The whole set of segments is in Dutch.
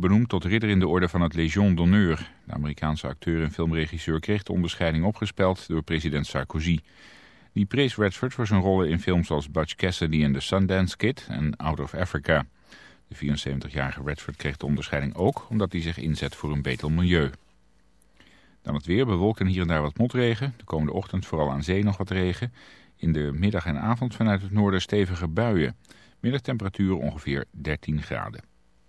benoemd tot ridder in de orde van het Légion d'honneur. De Amerikaanse acteur en filmregisseur kreeg de onderscheiding opgespeld door president Sarkozy. Die prees Redford voor zijn rollen in films als Butch Cassidy en The Sundance Kid en Out of Africa. De 74-jarige Redford kreeg de onderscheiding ook omdat hij zich inzet voor een beter milieu. Dan het weer, bewolken hier en daar wat motregen. De komende ochtend vooral aan zee nog wat regen. In de middag en avond vanuit het noorden stevige buien. Middagtemperatuur ongeveer 13 graden.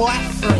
boyfriend.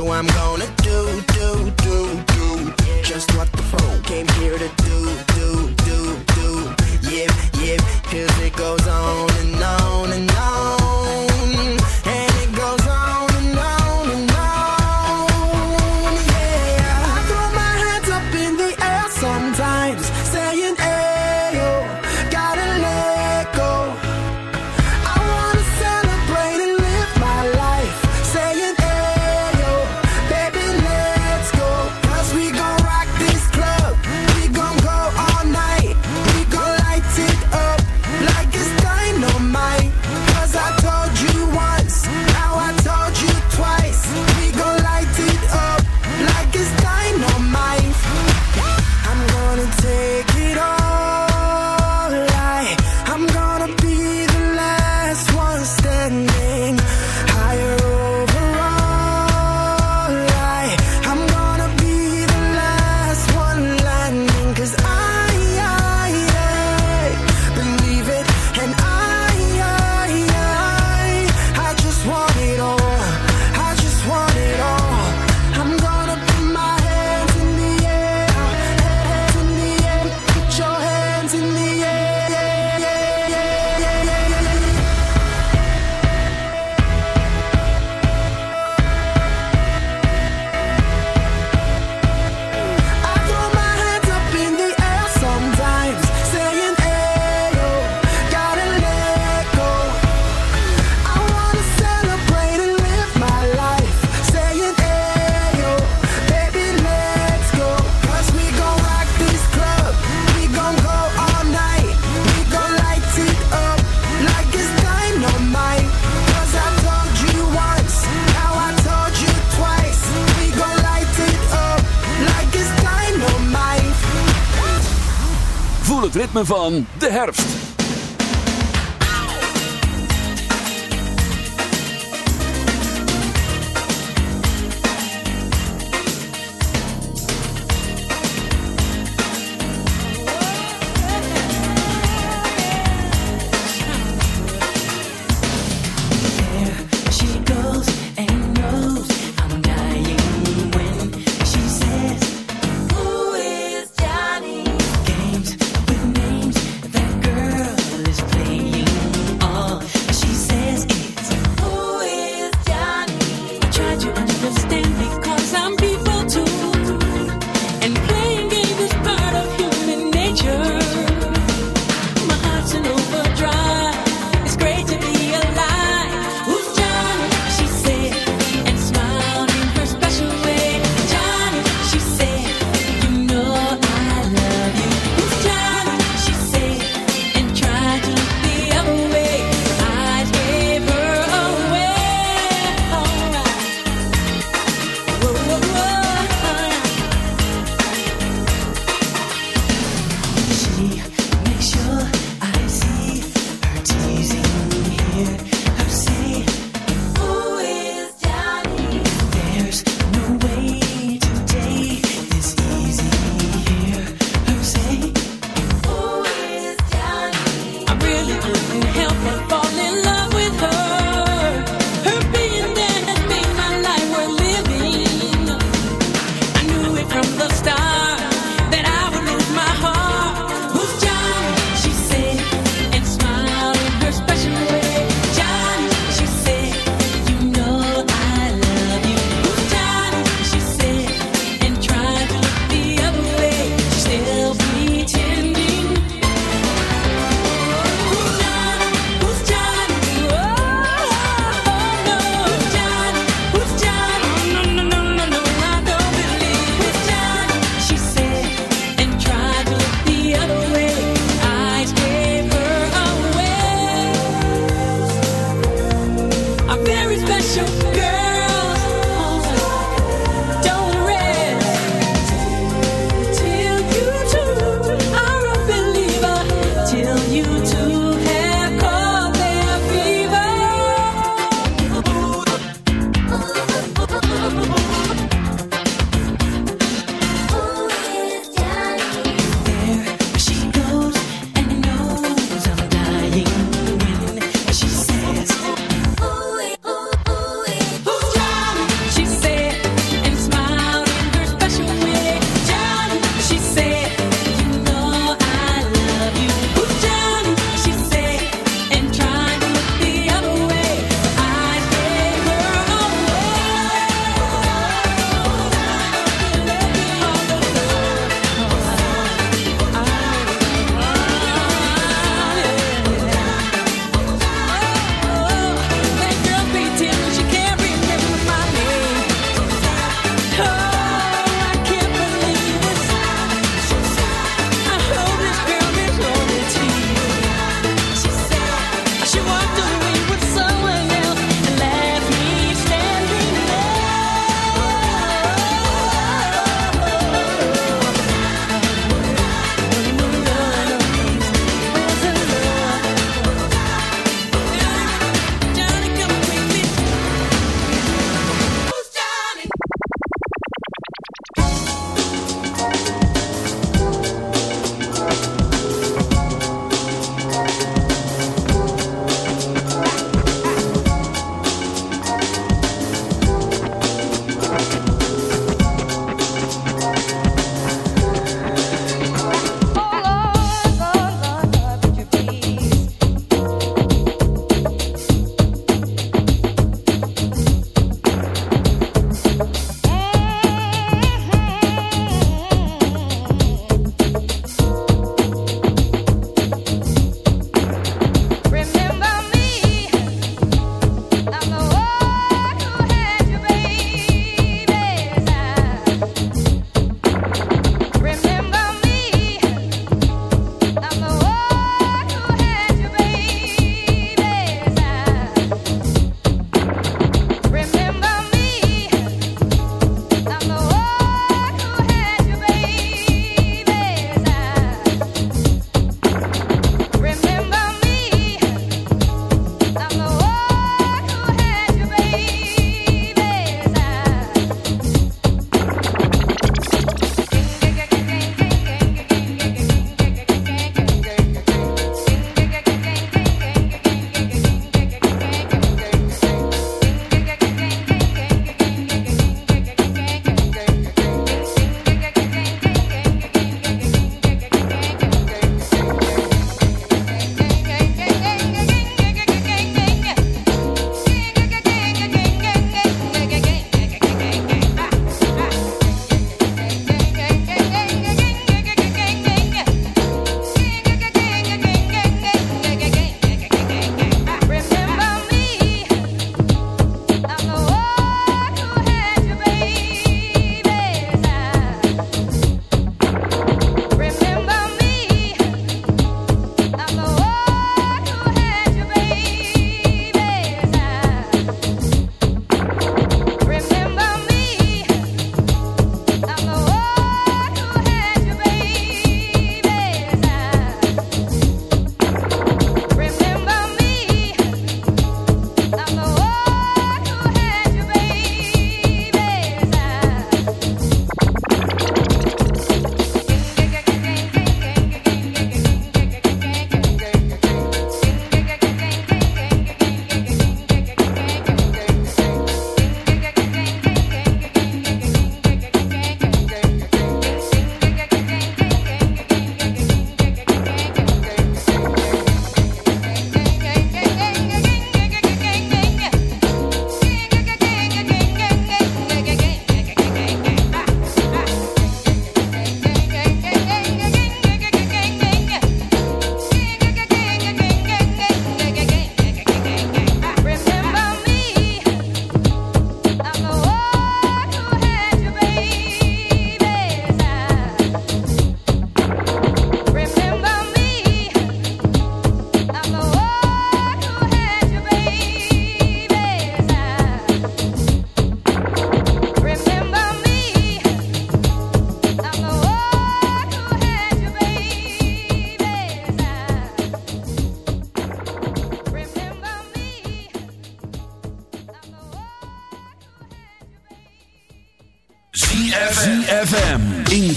so I'm gonna do, do, van de herfst.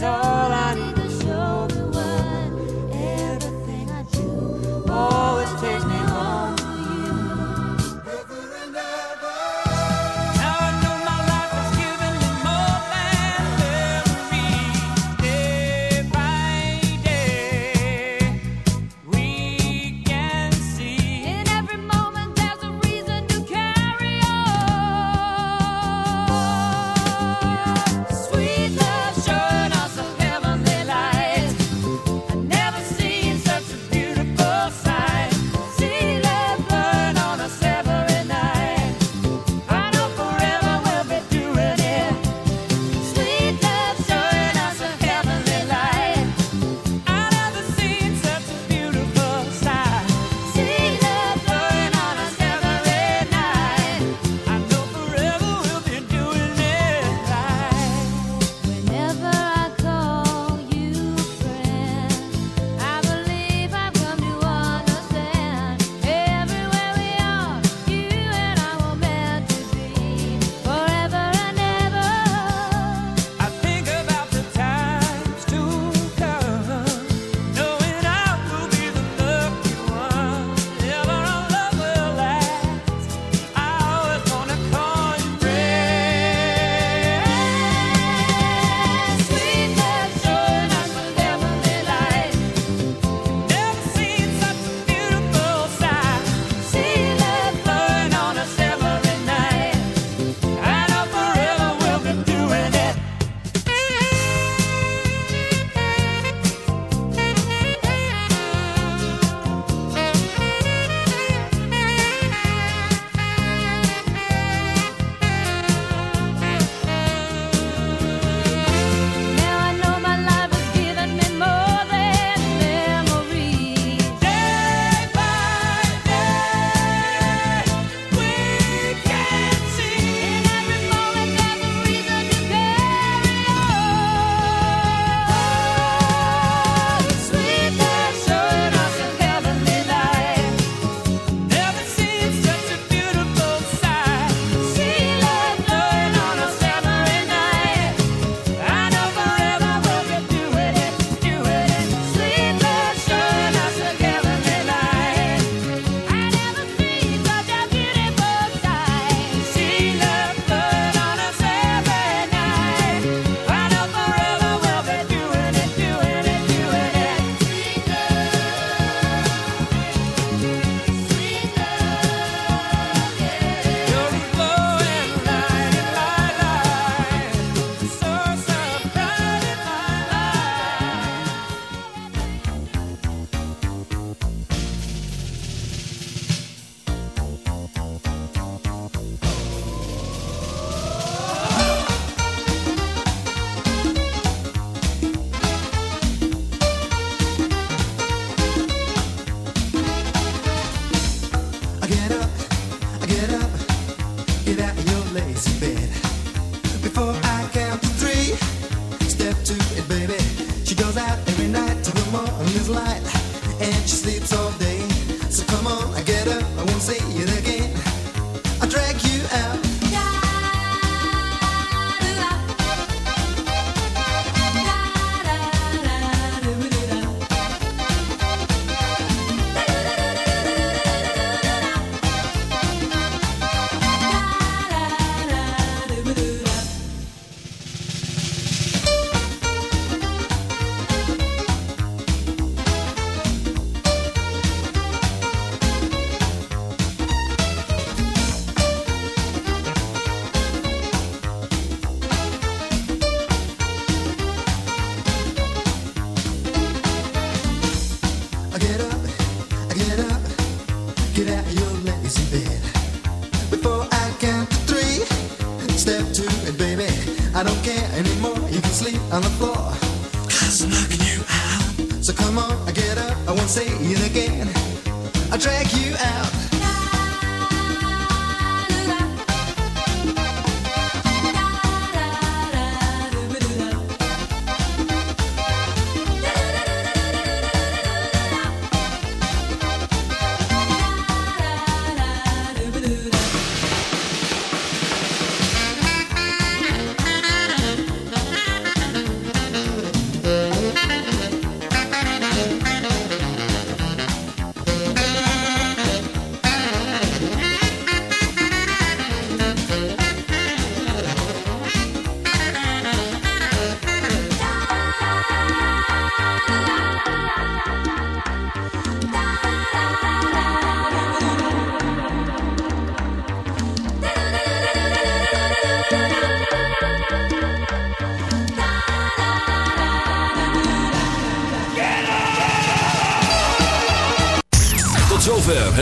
battle.